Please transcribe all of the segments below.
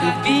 I get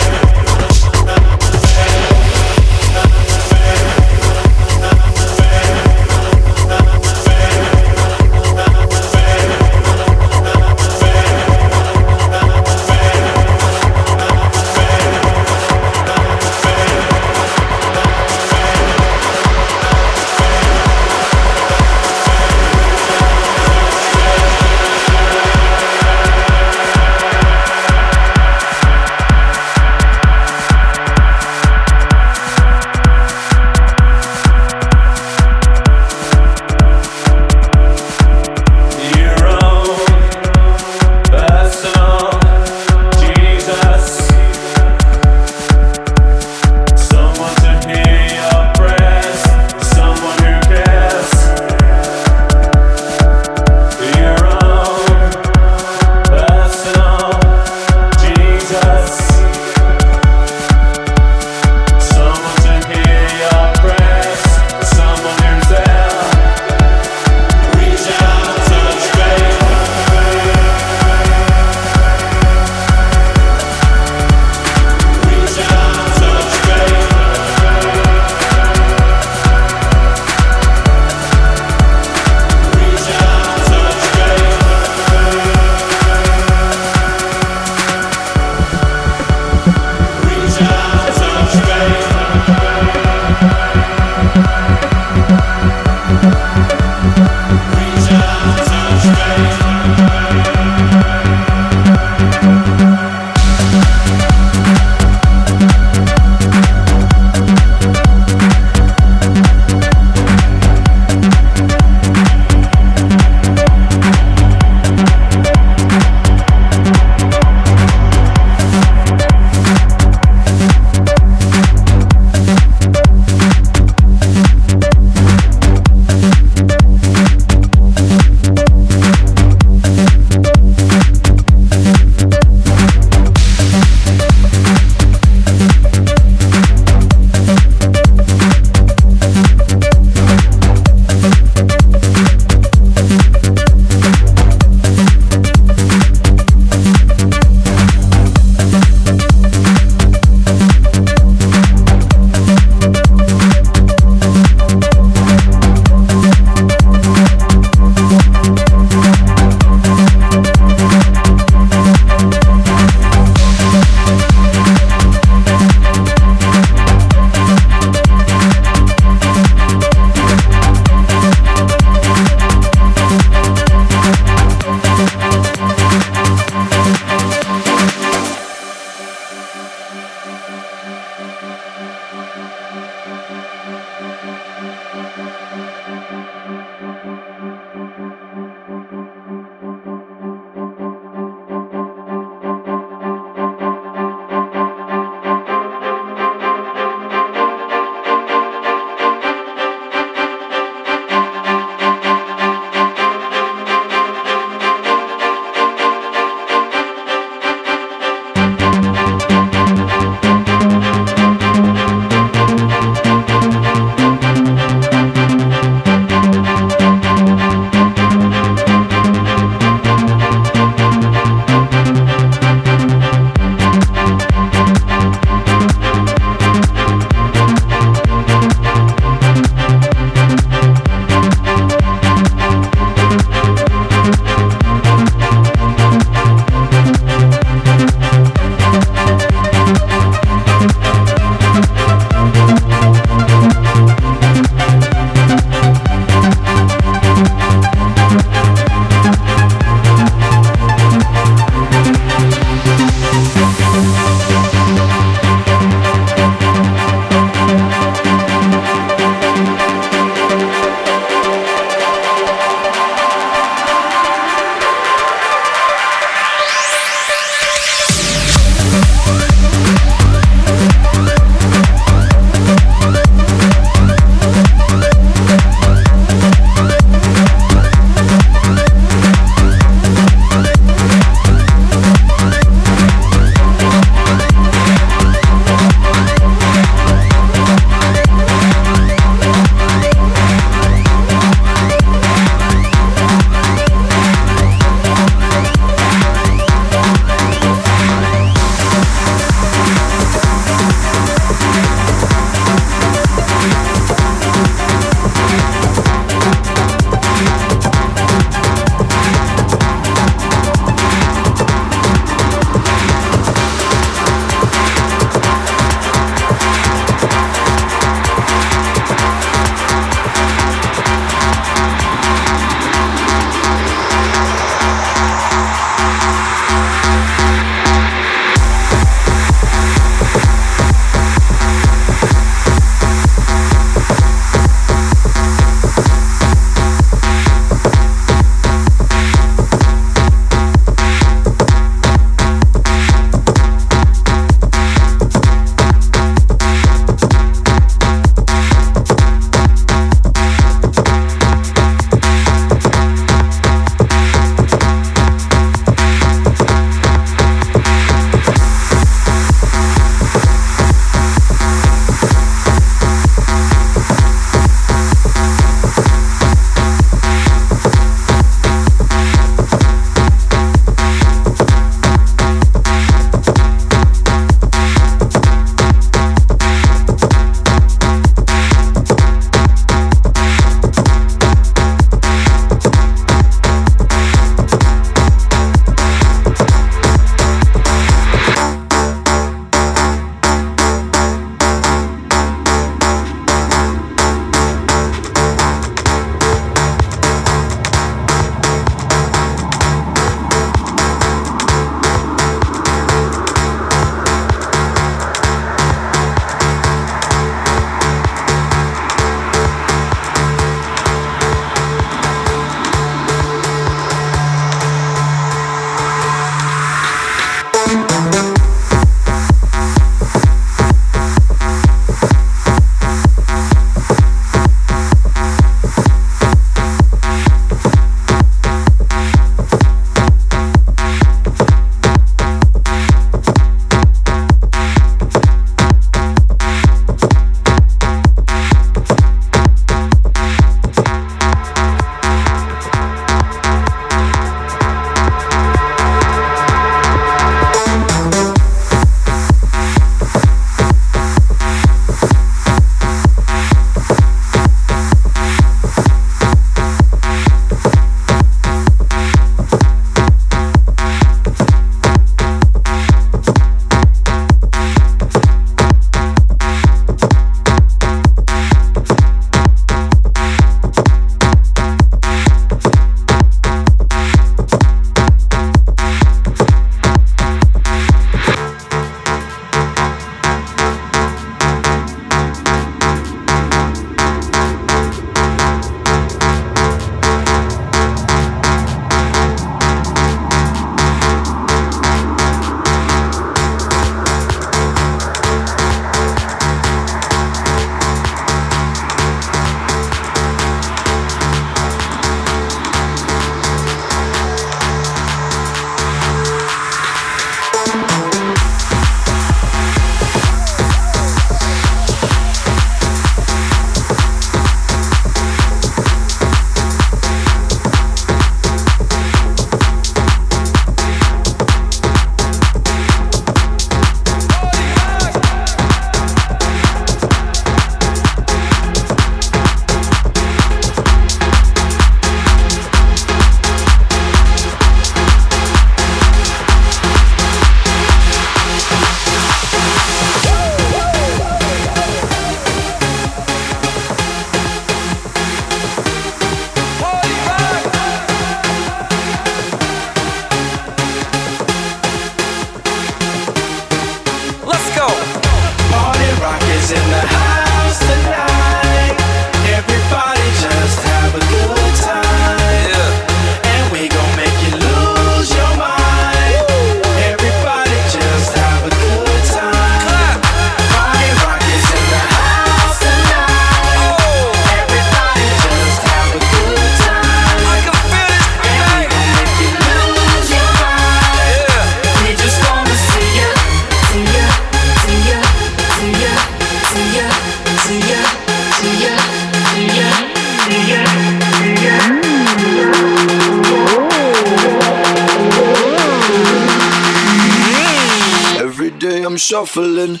shuffling.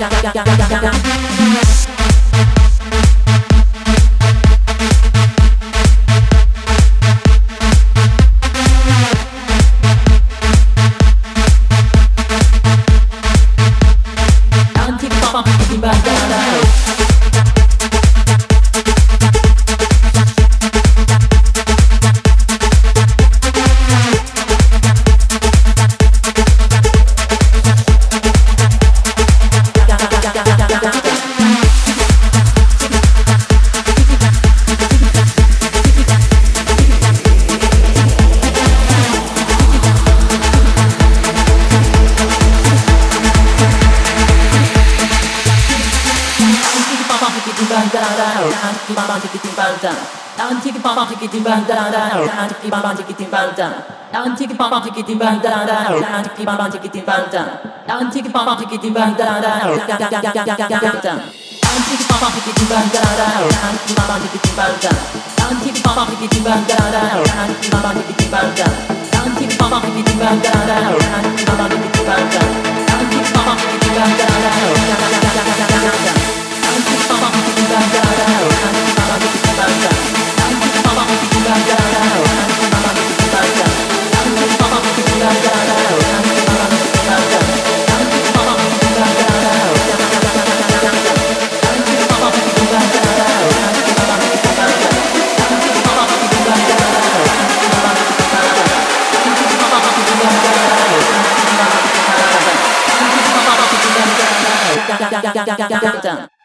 ダダダダダダ bam tickety bam dum. Down tickety bam tickety bam dum dum dum dum dum dum dum dum. Down tickety bam tickety bam dum dum down tickety bam tickety bam dum. Down tickety bam tickety bam dum Ciao.